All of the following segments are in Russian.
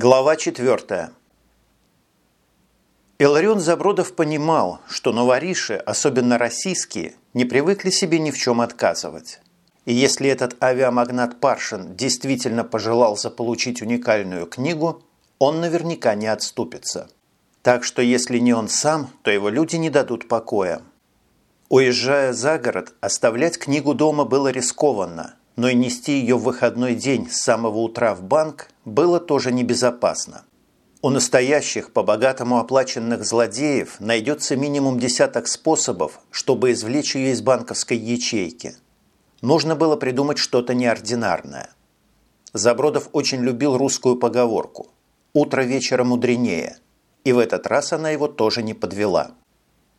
Глава 4. Иларион Забродов понимал, что новориши, особенно российские, не привыкли себе ни в чем отказывать. И если этот авиамагнат Паршин действительно пожелал заполучить уникальную книгу, он наверняка не отступится. Так что если не он сам, то его люди не дадут покоя. Уезжая за город, оставлять книгу дома было рискованно, но и нести ее в выходной день с самого утра в банк было тоже небезопасно. У настоящих, по-богатому оплаченных злодеев найдется минимум десяток способов, чтобы извлечь ее из банковской ячейки. Нужно было придумать что-то неординарное. Забродов очень любил русскую поговорку «Утро вечера мудренее», и в этот раз она его тоже не подвела.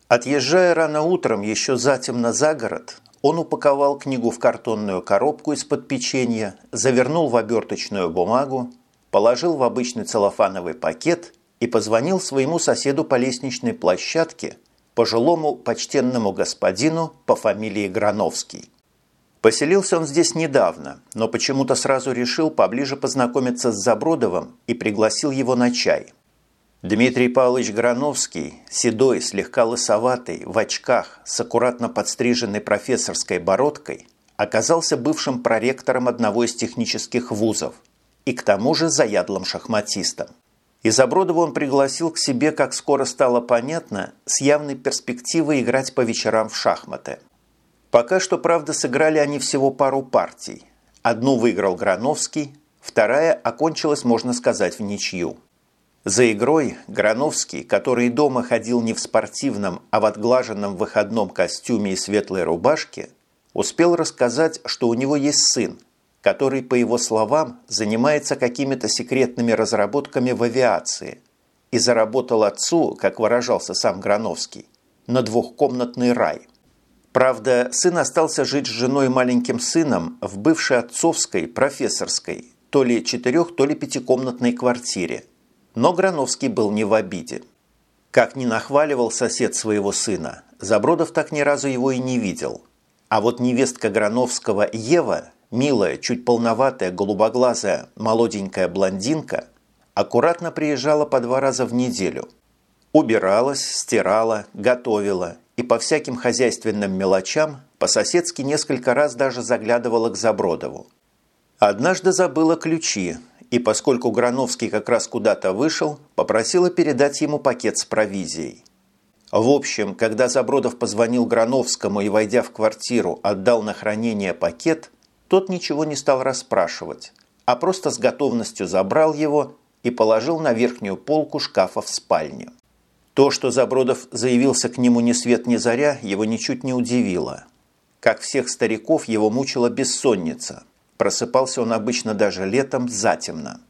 Отъезжая рано утром еще затемно за город, он упаковал книгу в картонную коробку из-под печенья, завернул в оберточную бумагу, положил в обычный целлофановый пакет и позвонил своему соседу по лестничной площадке, пожилому почтенному господину по фамилии Грановский. Поселился он здесь недавно, но почему-то сразу решил поближе познакомиться с Забродовым и пригласил его на чай – Дмитрий Павлович Грановский, седой, слегка лысоватый, в очках, с аккуратно подстриженной профессорской бородкой, оказался бывшим проректором одного из технических вузов и к тому же заядлым шахматистом. Изобродова он пригласил к себе, как скоро стало понятно, с явной перспективой играть по вечерам в шахматы. Пока что, правда, сыграли они всего пару партий. Одну выиграл Грановский, вторая окончилась, можно сказать, в ничью. За игрой Грановский, который дома ходил не в спортивном, а в отглаженном выходном костюме и светлой рубашке, успел рассказать, что у него есть сын, который, по его словам, занимается какими-то секретными разработками в авиации и заработал отцу, как выражался сам Грановский, на двухкомнатный рай. Правда, сын остался жить с женой и маленьким сыном в бывшей отцовской, профессорской, то ли четырех, то ли пятикомнатной квартире – но Грановский был не в обиде. Как ни нахваливал сосед своего сына, Забродов так ни разу его и не видел. А вот невестка Грановского Ева, милая, чуть полноватая, голубоглазая, молоденькая блондинка, аккуратно приезжала по два раза в неделю. Убиралась, стирала, готовила и по всяким хозяйственным мелочам по-соседски несколько раз даже заглядывала к Забродову. Однажды забыла ключи, и поскольку Грановский как раз куда-то вышел, попросила передать ему пакет с провизией. В общем, когда Забродов позвонил Грановскому и, войдя в квартиру, отдал на хранение пакет, тот ничего не стал расспрашивать, а просто с готовностью забрал его и положил на верхнюю полку шкафа в спальне. То, что Забродов заявился к нему ни свет ни заря, его ничуть не удивило. Как всех стариков, его мучила бессонница – Просыпался он обычно даже летом затемно.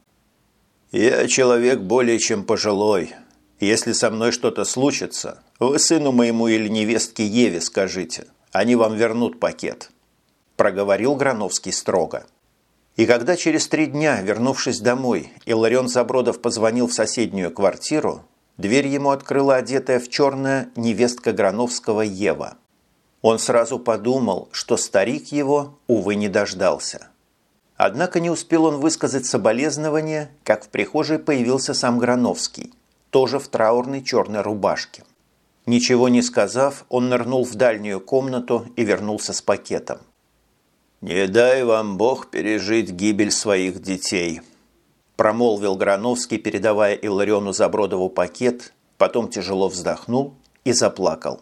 «Я человек более чем пожилой. Если со мной что-то случится, вы сыну моему или невестке Еве скажите. Они вам вернут пакет», – проговорил Грановский строго. И когда через три дня, вернувшись домой, Иларион Забродов позвонил в соседнюю квартиру, дверь ему открыла одетая в черное невестка Грановского Ева. Он сразу подумал, что старик его, увы, не дождался. Однако не успел он высказать соболезнования, как в прихожей появился сам Грановский, тоже в траурной черной рубашке. Ничего не сказав, он нырнул в дальнюю комнату и вернулся с пакетом. «Не дай вам Бог пережить гибель своих детей», промолвил Грановский, передавая Иллариону Забродову пакет, потом тяжело вздохнул и заплакал.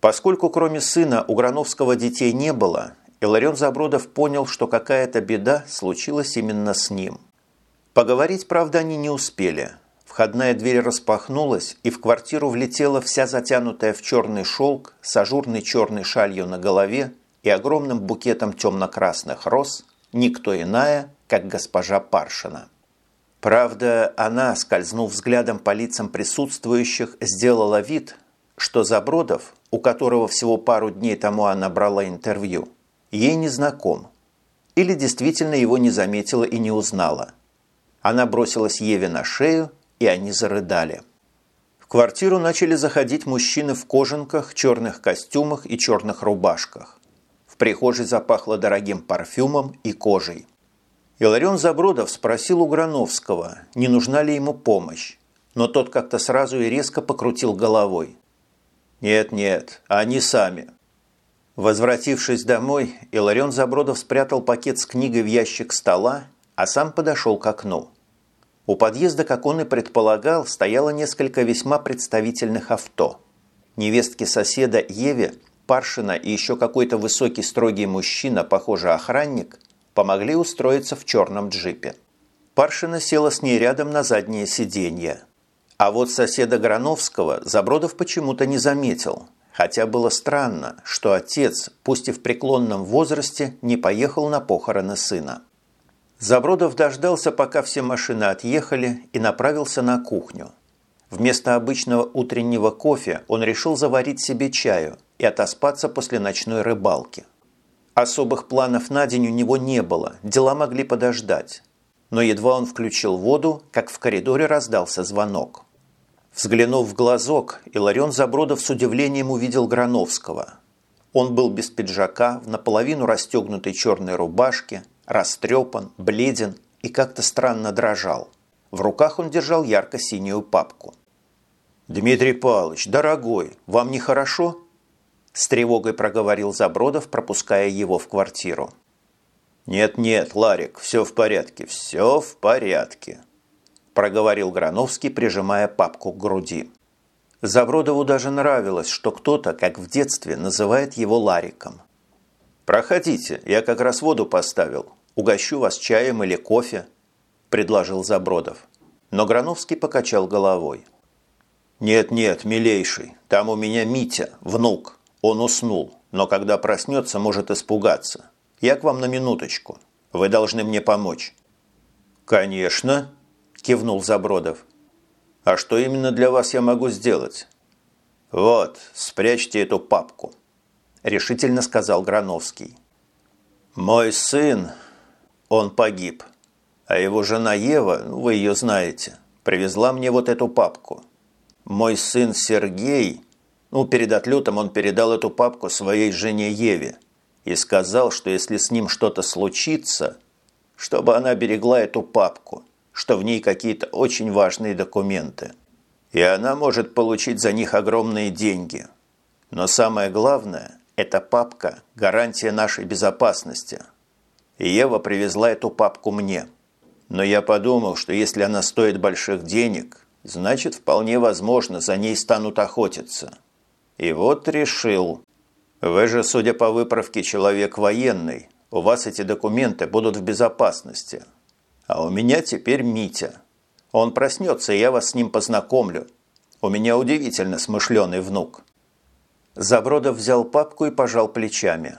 Поскольку кроме сына у Грановского детей не было, Иларион Забродов понял, что какая-то беда случилась именно с ним. Поговорить, правда, они не успели. Входная дверь распахнулась, и в квартиру влетела вся затянутая в черный шелк с ажурной черной шалью на голове и огромным букетом темно-красных роз, никто иная, как госпожа Паршина. Правда, она, скользнув взглядом по лицам присутствующих, сделала вид, что Забродов, у которого всего пару дней тому она брала интервью, ей не знаком. Или действительно его не заметила и не узнала. Она бросилась Еве на шею, и они зарыдали. В квартиру начали заходить мужчины в кожанках, черных костюмах и черных рубашках. В прихожей запахло дорогим парфюмом и кожей. Иларион Забродов спросил у Грановского, не нужна ли ему помощь, но тот как-то сразу и резко покрутил головой. «Нет-нет, они сами». Возвратившись домой, Иларион Забродов спрятал пакет с книгой в ящик стола, а сам подошел к окну. У подъезда, как он и предполагал, стояло несколько весьма представительных авто. Невестки соседа Еве, Паршина и еще какой-то высокий строгий мужчина, похоже, охранник, помогли устроиться в черном джипе. Паршина села с ней рядом на заднее сиденье. А вот соседа Грановского Забродов почему-то не заметил, хотя было странно, что отец, пусть и в преклонном возрасте, не поехал на похороны сына. Забродов дождался, пока все машины отъехали, и направился на кухню. Вместо обычного утреннего кофе он решил заварить себе чаю и отоспаться после ночной рыбалки. Особых планов на день у него не было, дела могли подождать. Но едва он включил воду, как в коридоре раздался звонок. Взглянув в глазок, Иларион Забродов с удивлением увидел Грановского. Он был без пиджака, в наполовину расстегнутой черной рубашке, растрепан, бледен и как-то странно дрожал. В руках он держал ярко-синюю папку. «Дмитрий Павлович, дорогой, вам нехорошо?» С тревогой проговорил Забродов, пропуская его в квартиру. «Нет-нет, Ларик, все в порядке, все в порядке», проговорил Грановский, прижимая папку к груди. Забродову даже нравилось, что кто-то, как в детстве, называет его Лариком. «Проходите, я как раз воду поставил. Угощу вас чаем или кофе», – предложил Забродов. Но Грановский покачал головой. «Нет-нет, милейший, там у меня Митя, внук. Он уснул, но когда проснется, может испугаться. Я к вам на минуточку. Вы должны мне помочь». «Конечно», – кивнул Забродов. «А что именно для вас я могу сделать?» «Вот, спрячьте эту папку». – решительно сказал Грановский. «Мой сын, он погиб, а его жена Ева, ну, вы ее знаете, привезла мне вот эту папку. Мой сын Сергей, ну, перед отлетом он передал эту папку своей жене Еве и сказал, что если с ним что-то случится, чтобы она берегла эту папку, что в ней какие-то очень важные документы, и она может получить за них огромные деньги. Но самое главное – эта папка – гарантия нашей безопасности. И Ева привезла эту папку мне. Но я подумал, что если она стоит больших денег, значит, вполне возможно, за ней станут охотиться. И вот решил. Вы же, судя по выправке, человек военный. У вас эти документы будут в безопасности. А у меня теперь Митя. Он проснется, и я вас с ним познакомлю. У меня удивительно смышленый внук. Забродов взял папку и пожал плечами.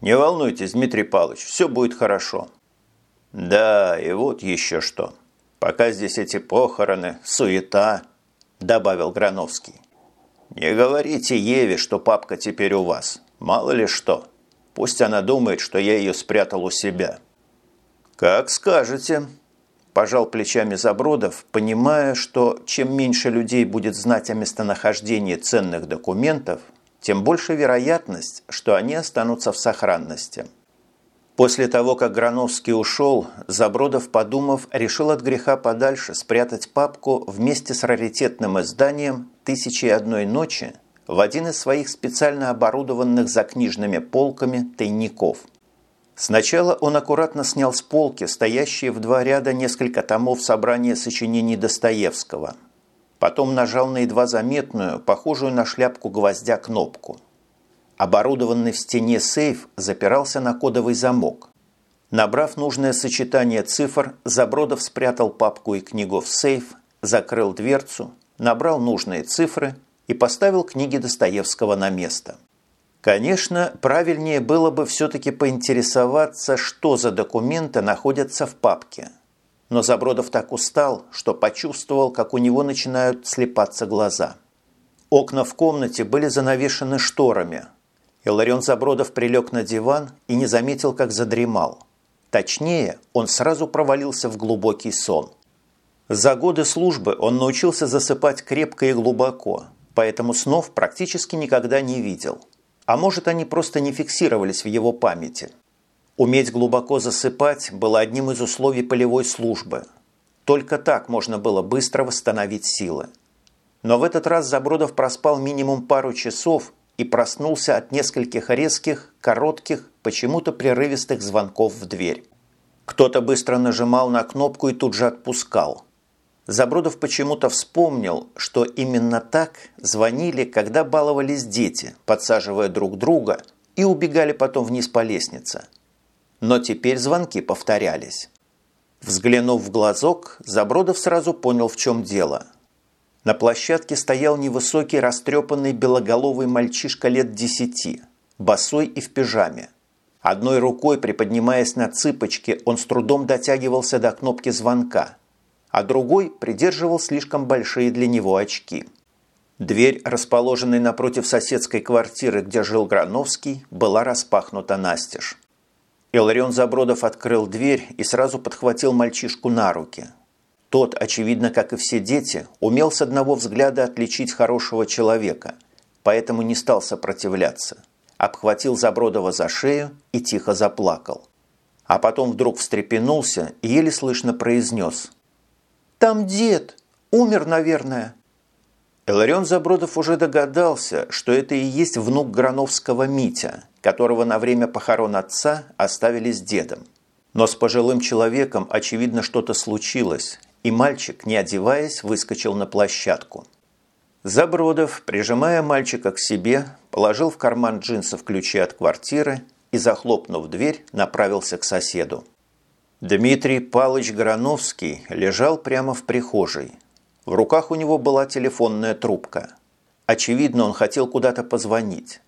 «Не волнуйтесь, Дмитрий Павлович, все будет хорошо». «Да, и вот еще что. Пока здесь эти похороны, суета», – добавил Грановский. «Не говорите Еве, что папка теперь у вас. Мало ли что. Пусть она думает, что я ее спрятал у себя». «Как скажете», Пожал плечами Забродов, понимая, что чем меньше людей будет знать о местонахождении ценных документов, тем больше вероятность, что они останутся в сохранности. После того, как Грановский ушел, Забродов, подумав, решил от греха подальше спрятать папку вместе с раритетным изданием «Тысячи и одной ночи» в один из своих специально оборудованных за книжными полками тайников – Сначала он аккуратно снял с полки стоящие в два ряда несколько томов собрания сочинений Достоевского. Потом нажал на едва заметную, похожую на шляпку гвоздя кнопку. Оборудованный в стене сейф запирался на кодовый замок. Набрав нужное сочетание цифр, Забродов спрятал папку и книгу в сейф, закрыл дверцу, набрал нужные цифры и поставил книги Достоевского на место. Конечно, правильнее было бы все-таки поинтересоваться, что за документы находятся в папке. Но Забродов так устал, что почувствовал, как у него начинают слепаться глаза. Окна в комнате были занавешены шторами. Иларион Забродов прилег на диван и не заметил, как задремал. Точнее, он сразу провалился в глубокий сон. За годы службы он научился засыпать крепко и глубоко, поэтому снов практически никогда не видел – а может, они просто не фиксировались в его памяти. Уметь глубоко засыпать было одним из условий полевой службы. Только так можно было быстро восстановить силы. Но в этот раз Забродов проспал минимум пару часов и проснулся от нескольких резких, коротких, почему-то прерывистых звонков в дверь. Кто-то быстро нажимал на кнопку и тут же отпускал. Забродов почему-то вспомнил, что именно так звонили, когда баловались дети, подсаживая друг друга, и убегали потом вниз по лестнице. Но теперь звонки повторялись. Взглянув в глазок, Забродов сразу понял, в чем дело – на площадке стоял невысокий растрепанный белоголовый мальчишка лет десяти, босой и в пижаме. Одной рукой, приподнимаясь на цыпочки, он с трудом дотягивался до кнопки звонка, а другой придерживал слишком большие для него очки. Дверь, расположенная напротив соседской квартиры, где жил Грановский, была распахнута настежь. Иларион Забродов открыл дверь и сразу подхватил мальчишку на руки – тот, очевидно, как и все дети, умел с одного взгляда отличить хорошего человека, поэтому не стал сопротивляться. Обхватил Забродова за шею и тихо заплакал. А потом вдруг встрепенулся и еле слышно произнес. «Там дед! Умер, наверное!» Иларион Забродов уже догадался, что это и есть внук Грановского Митя, которого на время похорон отца оставили с дедом. Но с пожилым человеком, очевидно, что-то случилось, и мальчик, не одеваясь, выскочил на площадку. Забродов, прижимая мальчика к себе, положил в карман джинсов ключи от квартиры и, захлопнув дверь, направился к соседу. Дмитрий Палыч Грановский лежал прямо в прихожей. В руках у него была телефонная трубка. Очевидно, он хотел куда-то позвонить.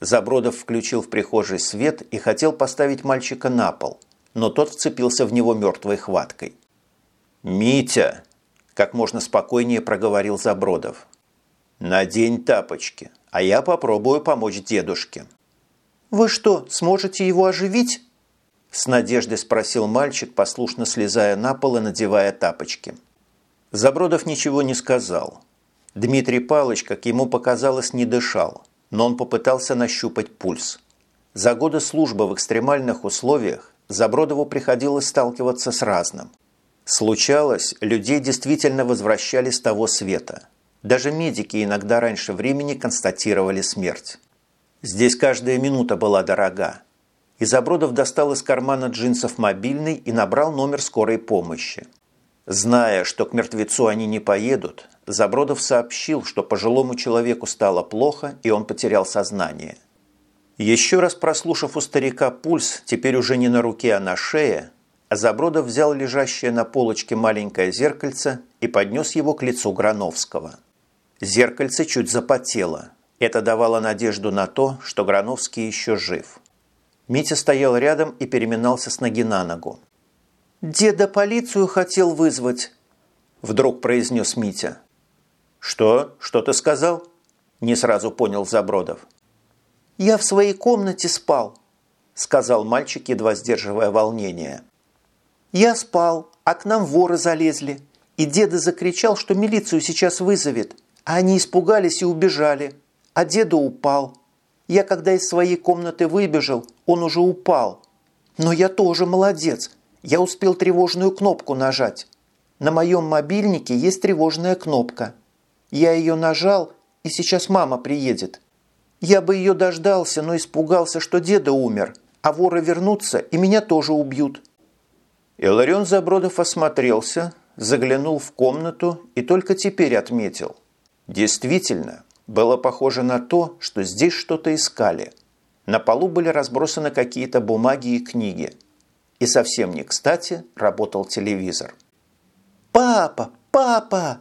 Забродов включил в прихожей свет и хотел поставить мальчика на пол, но тот вцепился в него мертвой хваткой. «Митя!» – как можно спокойнее проговорил Забродов. «Надень тапочки, а я попробую помочь дедушке». «Вы что, сможете его оживить?» С надеждой спросил мальчик, послушно слезая на пол и надевая тапочки. Забродов ничего не сказал. Дмитрий Палыч, как ему показалось, не дышал, но он попытался нащупать пульс. За годы службы в экстремальных условиях Забродову приходилось сталкиваться с разным – Случалось, людей действительно возвращали с того света. Даже медики иногда раньше времени констатировали смерть. Здесь каждая минута была дорога. Изобродов достал из кармана джинсов мобильный и набрал номер скорой помощи. Зная, что к мертвецу они не поедут, Забродов сообщил, что пожилому человеку стало плохо и он потерял сознание. Еще раз прослушав у старика пульс, теперь уже не на руке, а на шее, Забродов взял лежащее на полочке маленькое зеркальце и поднес его к лицу Грановского. Зеркальце чуть запотело. Это давало надежду на то, что Грановский еще жив. Митя стоял рядом и переминался с ноги на ногу. «Деда полицию хотел вызвать», – вдруг произнес Митя. «Что? Что ты сказал?» – не сразу понял Забродов. «Я в своей комнате спал», – сказал мальчик, едва сдерживая волнение. Я спал, а к нам воры залезли. И деда закричал, что милицию сейчас вызовет. А они испугались и убежали. А деда упал. Я когда из своей комнаты выбежал, он уже упал. Но я тоже молодец. Я успел тревожную кнопку нажать. На моем мобильнике есть тревожная кнопка. Я ее нажал, и сейчас мама приедет. Я бы ее дождался, но испугался, что деда умер, а воры вернутся и меня тоже убьют. Иларион Забродов осмотрелся, заглянул в комнату и только теперь отметил. Действительно, было похоже на то, что здесь что-то искали. На полу были разбросаны какие-то бумаги и книги. И совсем не кстати работал телевизор. «Папа! Папа!»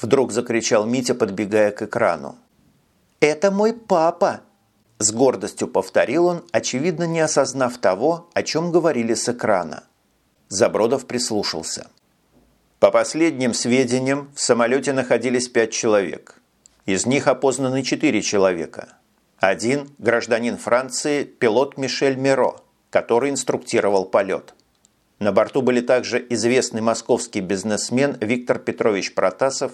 Вдруг закричал Митя, подбегая к экрану. «Это мой папа!» С гордостью повторил он, очевидно не осознав того, о чем говорили с экрана. Забродов прислушался. По последним сведениям, в самолете находились пять человек. Из них опознаны четыре человека. Один – гражданин Франции, пилот Мишель Миро, который инструктировал полет. На борту были также известный московский бизнесмен Виктор Петрович Протасов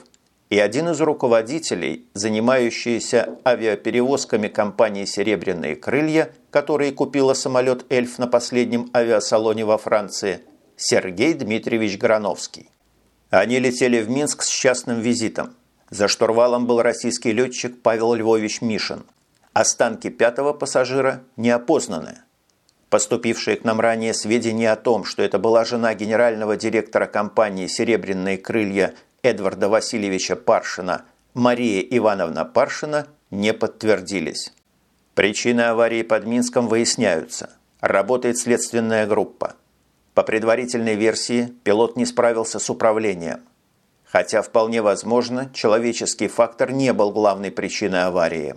и один из руководителей, занимающийся авиаперевозками компании «Серебряные крылья», который купила самолет «Эльф» на последнем авиасалоне во Франции, Сергей Дмитриевич Грановский. Они летели в Минск с частным визитом. За штурвалом был российский летчик Павел Львович Мишин. Останки пятого пассажира не опознаны. Поступившие к нам ранее сведения о том, что это была жена генерального директора компании «Серебряные крылья» Эдварда Васильевича Паршина, Мария Ивановна Паршина, не подтвердились. Причины аварии под Минском выясняются. Работает следственная группа. По предварительной версии, пилот не справился с управлением. Хотя вполне возможно, человеческий фактор не был главной причиной аварии.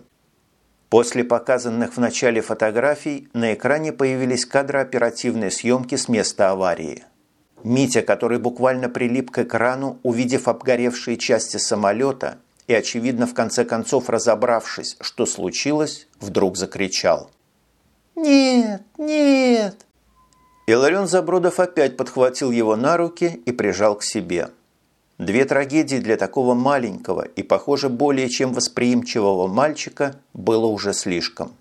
После показанных в начале фотографий на экране появились кадры оперативной съемки с места аварии. Митя, который буквально прилип к экрану, увидев обгоревшие части самолета и, очевидно, в конце концов разобравшись, что случилось, вдруг закричал. «Нет, нет!» Иларион Забродов опять подхватил его на руки и прижал к себе – Две трагедии для такого маленького и, похоже, более чем восприимчивого мальчика было уже слишком.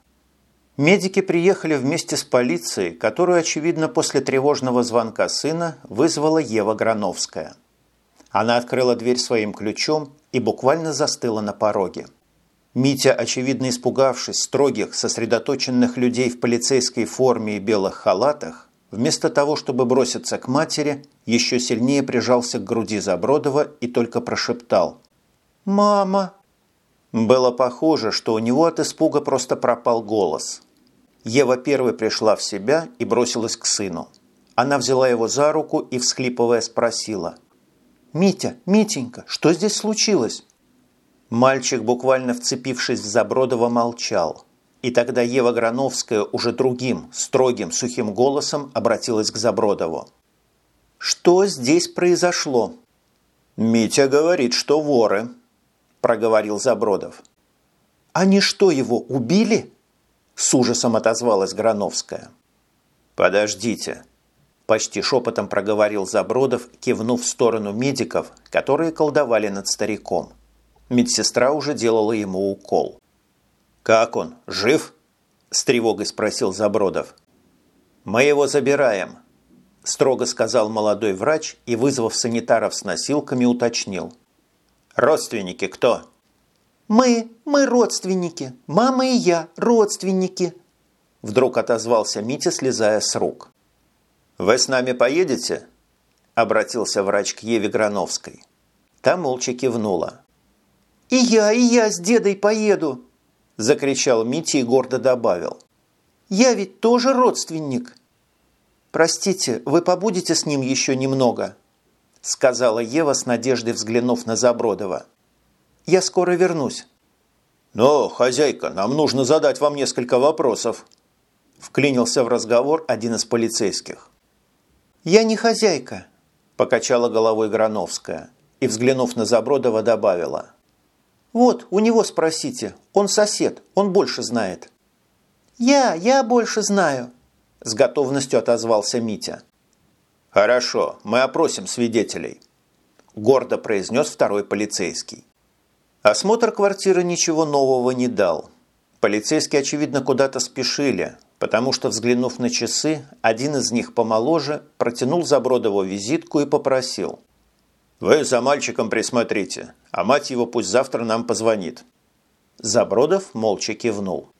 Медики приехали вместе с полицией, которую, очевидно, после тревожного звонка сына вызвала Ева Грановская. Она открыла дверь своим ключом и буквально застыла на пороге. Митя, очевидно испугавшись строгих, сосредоточенных людей в полицейской форме и белых халатах, Вместо того, чтобы броситься к матери, еще сильнее прижался к груди Забродова и только прошептал «Мама!». Было похоже, что у него от испуга просто пропал голос. Ева первой пришла в себя и бросилась к сыну. Она взяла его за руку и, всхлипывая, спросила «Митя, Митенька, что здесь случилось?» Мальчик, буквально вцепившись в Забродова, молчал – и тогда Ева Грановская уже другим, строгим, сухим голосом обратилась к Забродову. «Что здесь произошло?» «Митя говорит, что воры», – проговорил Забродов. «Они что, его убили?» – с ужасом отозвалась Грановская. «Подождите», – почти шепотом проговорил Забродов, кивнув в сторону медиков, которые колдовали над стариком. Медсестра уже делала ему укол. «Как он? Жив?» – с тревогой спросил Забродов. «Мы его забираем», – строго сказал молодой врач и, вызвав санитаров с носилками, уточнил. «Родственники кто?» «Мы, мы родственники. Мама и я родственники», – вдруг отозвался Митя, слезая с рук. «Вы с нами поедете?» – обратился врач к Еве Грановской. Та молча кивнула. «И я, и я с дедой поеду», закричал Митя и гордо добавил. «Я ведь тоже родственник!» «Простите, вы побудете с ним еще немного?» сказала Ева с надеждой взглянув на Забродова. «Я скоро вернусь». «Но, хозяйка, нам нужно задать вам несколько вопросов», вклинился в разговор один из полицейских. «Я не хозяйка», – покачала головой Грановская и, взглянув на Забродова, добавила. «Вот, у него спросите. Он сосед, он больше знает». «Я, я больше знаю», – с готовностью отозвался Митя. «Хорошо, мы опросим свидетелей», – гордо произнес второй полицейский. Осмотр квартиры ничего нового не дал. Полицейские, очевидно, куда-то спешили, потому что, взглянув на часы, один из них помоложе протянул Забродову визитку и попросил. «Вы за мальчиком присмотрите, а мать его пусть завтра нам позвонит». Забродов молча кивнул.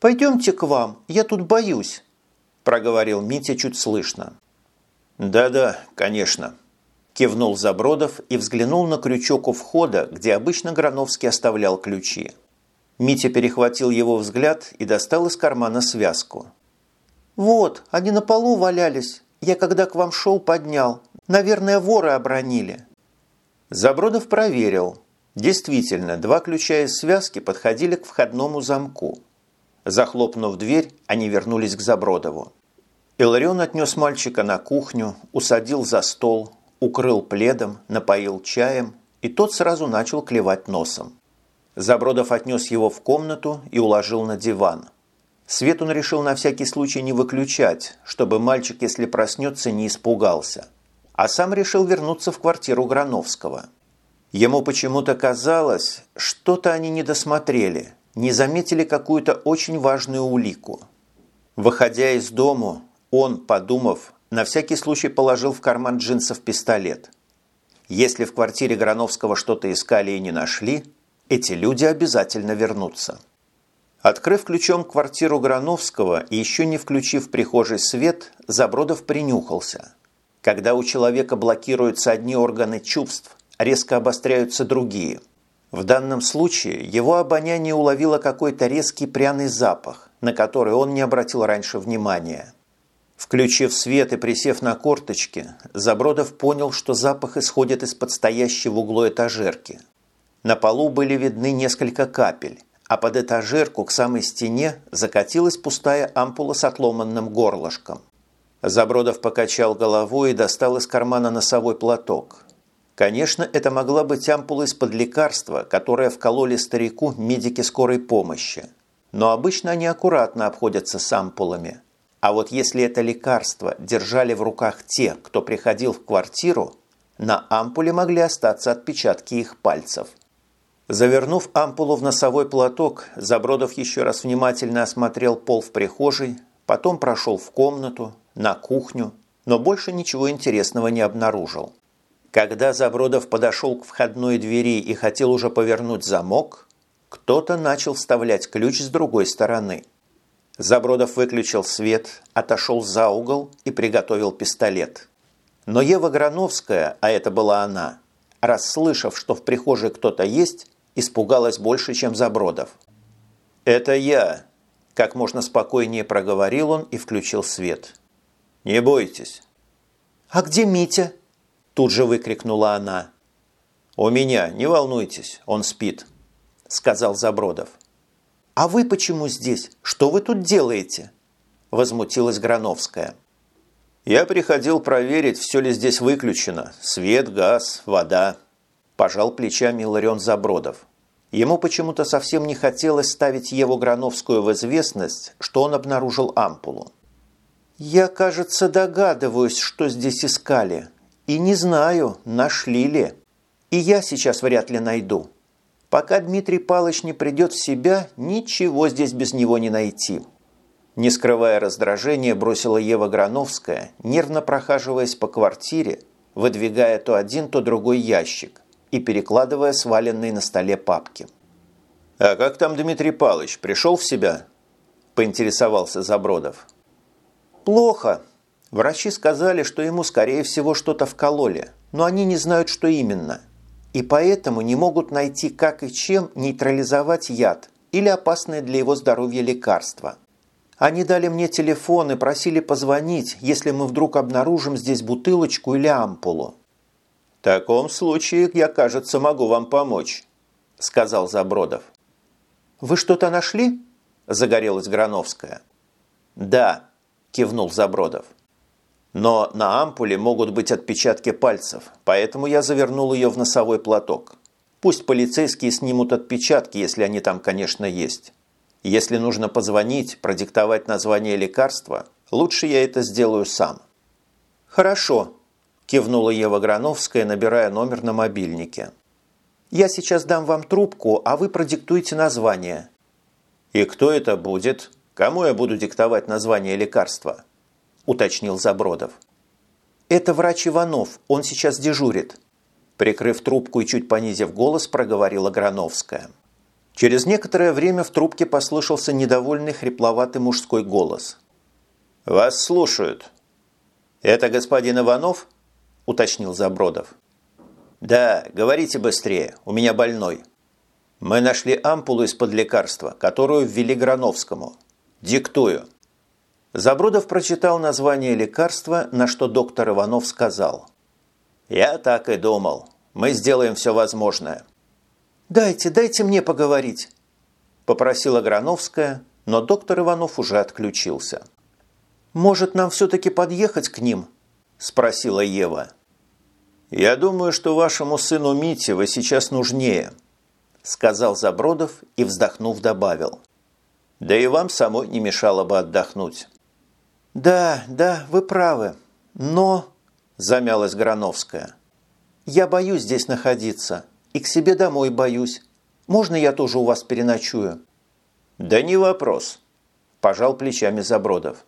«Пойдемте к вам, я тут боюсь», – проговорил Митя чуть слышно. «Да-да, конечно», – кивнул Забродов и взглянул на крючок у входа, где обычно Грановский оставлял ключи. Митя перехватил его взгляд и достал из кармана связку. «Вот, они на полу валялись. Я когда к вам шел, поднял. Наверное, воры обронили». Забродов проверил. Действительно, два ключа из связки подходили к входному замку. Захлопнув дверь, они вернулись к Забродову. Иларион отнес мальчика на кухню, усадил за стол, укрыл пледом, напоил чаем, и тот сразу начал клевать носом. Забродов отнес его в комнату и уложил на диван. Свет он решил на всякий случай не выключать, чтобы мальчик, если проснется, не испугался – а сам решил вернуться в квартиру Грановского. Ему почему-то казалось, что-то они не досмотрели, не заметили какую-то очень важную улику. Выходя из дому, он, подумав, на всякий случай положил в карман джинсов пистолет. Если в квартире Грановского что-то искали и не нашли, эти люди обязательно вернутся. Открыв ключом квартиру Грановского и еще не включив в прихожий свет, Забродов принюхался. Когда у человека блокируются одни органы чувств, резко обостряются другие. В данном случае его обоняние уловило какой-то резкий пряный запах, на который он не обратил раньше внимания. Включив свет и присев на корточки, Забродов понял, что запах исходит из-под стоящей в углу этажерки. На полу были видны несколько капель, а под этажерку к самой стене закатилась пустая ампула с отломанным горлышком. Забродов покачал головой и достал из кармана носовой платок. Конечно, это могла быть ампула из-под лекарства, которое вкололи старику медики скорой помощи. Но обычно они аккуратно обходятся с ампулами – а вот если это лекарство держали в руках те, кто приходил в квартиру, на ампуле могли остаться отпечатки их пальцев. Завернув ампулу в носовой платок, Забродов еще раз внимательно осмотрел пол в прихожей, потом прошел в комнату, на кухню, но больше ничего интересного не обнаружил. Когда Забродов подошел к входной двери и хотел уже повернуть замок, кто-то начал вставлять ключ с другой стороны – Забродов выключил свет, отошел за угол и приготовил пистолет. Но Ева Грановская, а это была она, расслышав, что в прихожей кто-то есть, испугалась больше, чем Забродов. «Это я», – как можно спокойнее проговорил он и включил свет. «Не бойтесь». «А где Митя?» – тут же выкрикнула она. «У меня, не волнуйтесь, он спит», – сказал Забродов. «А вы почему здесь? Что вы тут делаете?» – возмутилась Грановская. «Я приходил проверить, все ли здесь выключено. Свет, газ, вода». Пожал плечами Ларион Забродов. Ему почему-то совсем не хотелось ставить Еву Грановскую в известность, что он обнаружил ампулу. «Я, кажется, догадываюсь, что здесь искали. И не знаю, нашли ли. И я сейчас вряд ли найду. Пока Дмитрий Палыч не придет в себя, ничего здесь без него не найти. Не скрывая раздражения, бросила Ева Грановская, нервно прохаживаясь по квартире, выдвигая то один, то другой ящик и перекладывая сваленные на столе папки. «А как там Дмитрий Палыч? Пришел в себя?» – поинтересовался Забродов. «Плохо. Врачи сказали, что ему, скорее всего, что-то вкололи, но они не знают, что именно и поэтому не могут найти, как и чем нейтрализовать яд или опасное для его здоровья лекарство. Они дали мне телефон и просили позвонить, если мы вдруг обнаружим здесь бутылочку или ампулу. «В таком случае я, кажется, могу вам помочь», – сказал Забродов. «Вы что-то нашли?» – загорелась Грановская. «Да», – кивнул Забродов. Но на ампуле могут быть отпечатки пальцев, поэтому я завернул ее в носовой платок. Пусть полицейские снимут отпечатки, если они там, конечно, есть. Если нужно позвонить, продиктовать название лекарства, лучше я это сделаю сам. «Хорошо», – кивнула Ева Грановская, набирая номер на мобильнике. «Я сейчас дам вам трубку, а вы продиктуйте название». «И кто это будет? Кому я буду диктовать название лекарства?» уточнил Забродов. «Это врач Иванов, он сейчас дежурит», прикрыв трубку и чуть понизив голос, проговорила Грановская. Через некоторое время в трубке послышался недовольный хрипловатый мужской голос. «Вас слушают». «Это господин Иванов?» – уточнил Забродов. «Да, говорите быстрее, у меня больной. Мы нашли ампулу из-под лекарства, которую ввели Грановскому. Диктую». Забродов прочитал название лекарства, на что доктор Иванов сказал. «Я так и думал. Мы сделаем все возможное». «Дайте, дайте мне поговорить», – попросила Грановская, но доктор Иванов уже отключился. «Может, нам все-таки подъехать к ним?» – спросила Ева. «Я думаю, что вашему сыну Мите вы сейчас нужнее», – сказал Забродов и, вздохнув, добавил. «Да и вам самой не мешало бы отдохнуть». «Да, да, вы правы. Но...» – замялась Грановская. «Я боюсь здесь находиться. и к себе домой боюсь. Можно я тоже у вас переночую?» «Да не вопрос», – пожал плечами Забродов.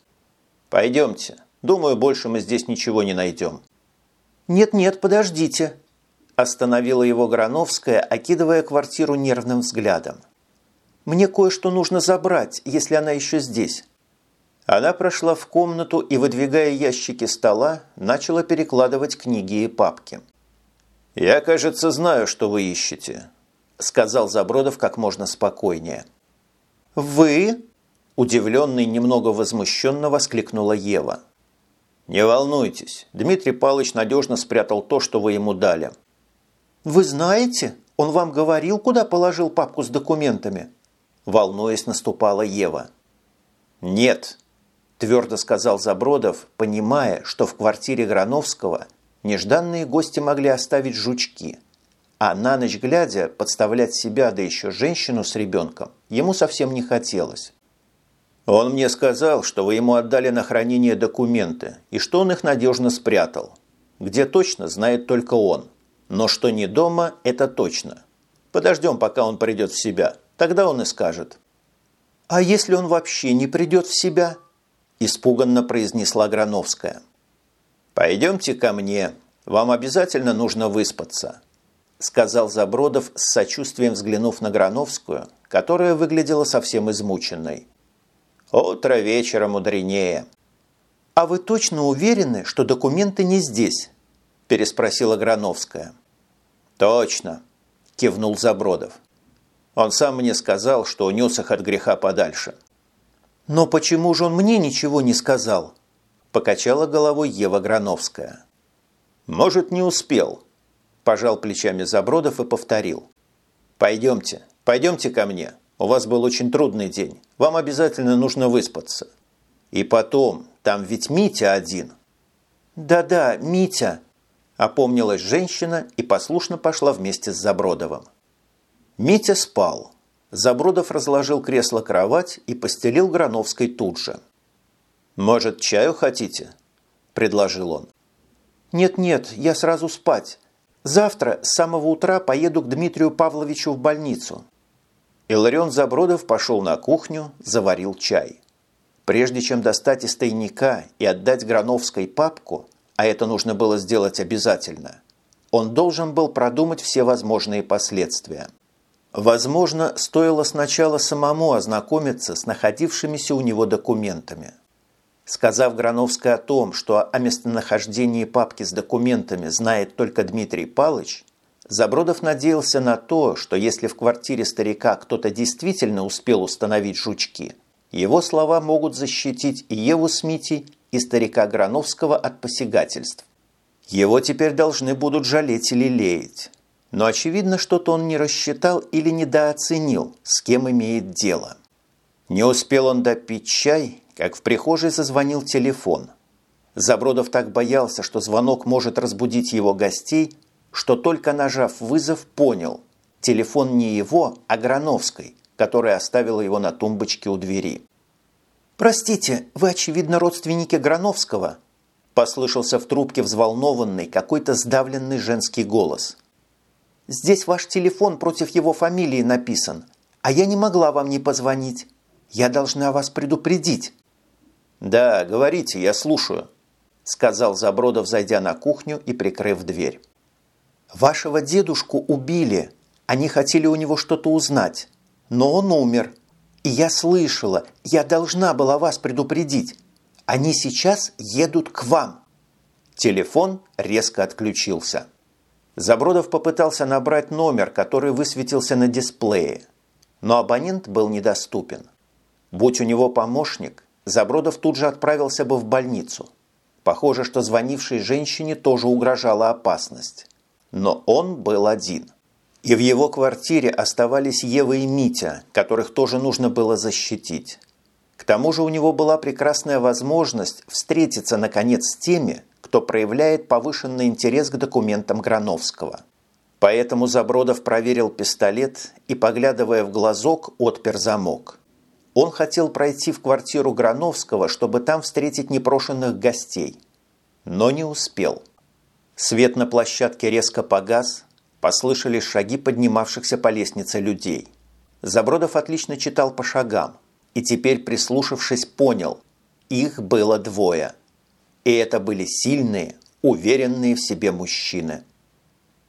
«Пойдемте. Думаю, больше мы здесь ничего не найдем». «Нет-нет, подождите», – остановила его Грановская, окидывая квартиру нервным взглядом. «Мне кое-что нужно забрать, если она еще здесь». Она прошла в комнату и, выдвигая ящики стола, начала перекладывать книги и папки. «Я, кажется, знаю, что вы ищете», – сказал Забродов как можно спокойнее. «Вы?» – удивленный, немного возмущенно воскликнула Ева. «Не волнуйтесь, Дмитрий Павлович надежно спрятал то, что вы ему дали». «Вы знаете, он вам говорил, куда положил папку с документами?» Волнуясь, наступала Ева. «Нет», – твердо сказал Забродов, понимая, что в квартире Грановского нежданные гости могли оставить жучки – а на ночь глядя подставлять себя, да еще женщину с ребенком, ему совсем не хотелось. Он мне сказал, что вы ему отдали на хранение документы и что он их надежно спрятал. Где точно, знает только он. Но что не дома, это точно. Подождем, пока он придет в себя. Тогда он и скажет. «А если он вообще не придет в себя?» Испуганно произнесла Грановская. «Пойдемте ко мне. Вам обязательно нужно выспаться сказал Забродов с сочувствием взглянув на Грановскую, которая выглядела совсем измученной. «Утро вечера мудренее». «А вы точно уверены, что документы не здесь?» – переспросила Грановская. «Точно», – кивнул Забродов. «Он сам мне сказал, что унес их от греха подальше». «Но почему же он мне ничего не сказал?» – покачала головой Ева Грановская. «Может, не успел», Пожал плечами Забродов и повторил. «Пойдемте, пойдемте ко мне. У вас был очень трудный день. Вам обязательно нужно выспаться. И потом, там ведь Митя один». «Да-да, Митя», – опомнилась женщина и послушно пошла вместе с Забродовым. Митя спал. Забродов разложил кресло-кровать и постелил Грановской тут же. «Может, чаю хотите?» – предложил он. «Нет-нет, я сразу спать. Завтра с самого утра поеду к Дмитрию Павловичу в больницу». Иларион Забродов пошел на кухню, заварил чай. Прежде чем достать из тайника и отдать Грановской папку, а это нужно было сделать обязательно, он должен был продумать все возможные последствия. Возможно, стоило сначала самому ознакомиться с находившимися у него документами. Сказав Грановской о том, что о местонахождении папки с документами знает только Дмитрий Палыч, Забродов надеялся на то, что если в квартире старика кто-то действительно успел установить жучки, его слова могут защитить и Еву с Митей, и старика Грановского от посягательств. Его теперь должны будут жалеть или леять. Но очевидно, что-то он не рассчитал или недооценил, с кем имеет дело. Не успел он допить чай, как в прихожей зазвонил телефон. Забродов так боялся, что звонок может разбудить его гостей, что только нажав вызов, понял – телефон не его, а Грановской, которая оставила его на тумбочке у двери. «Простите, вы, очевидно, родственники Грановского?» – послышался в трубке взволнованный, какой-то сдавленный женский голос. «Здесь ваш телефон против его фамилии написан, а я не могла вам не позвонить. Я должна вас предупредить». «Да, говорите, я слушаю», – сказал Забродов, зайдя на кухню и прикрыв дверь. «Вашего дедушку убили. Они хотели у него что-то узнать. Но он умер. И я слышала, я должна была вас предупредить. Они сейчас едут к вам». Телефон резко отключился. Забродов попытался набрать номер, который высветился на дисплее. Но абонент был недоступен. Будь у него помощник, Забродов тут же отправился бы в больницу. Похоже, что звонившей женщине тоже угрожала опасность. Но он был один. И в его квартире оставались Ева и Митя, которых тоже нужно было защитить. К тому же у него была прекрасная возможность встретиться, наконец, с теми, кто проявляет повышенный интерес к документам Грановского. Поэтому Забродов проверил пистолет и, поглядывая в глазок, отпер замок. Он хотел пройти в квартиру Грановского, чтобы там встретить непрошенных гостей. Но не успел. Свет на площадке резко погас, Послышались шаги поднимавшихся по лестнице людей. Забродов отлично читал по шагам и теперь, прислушавшись, понял – их было двое. И это были сильные, уверенные в себе мужчины –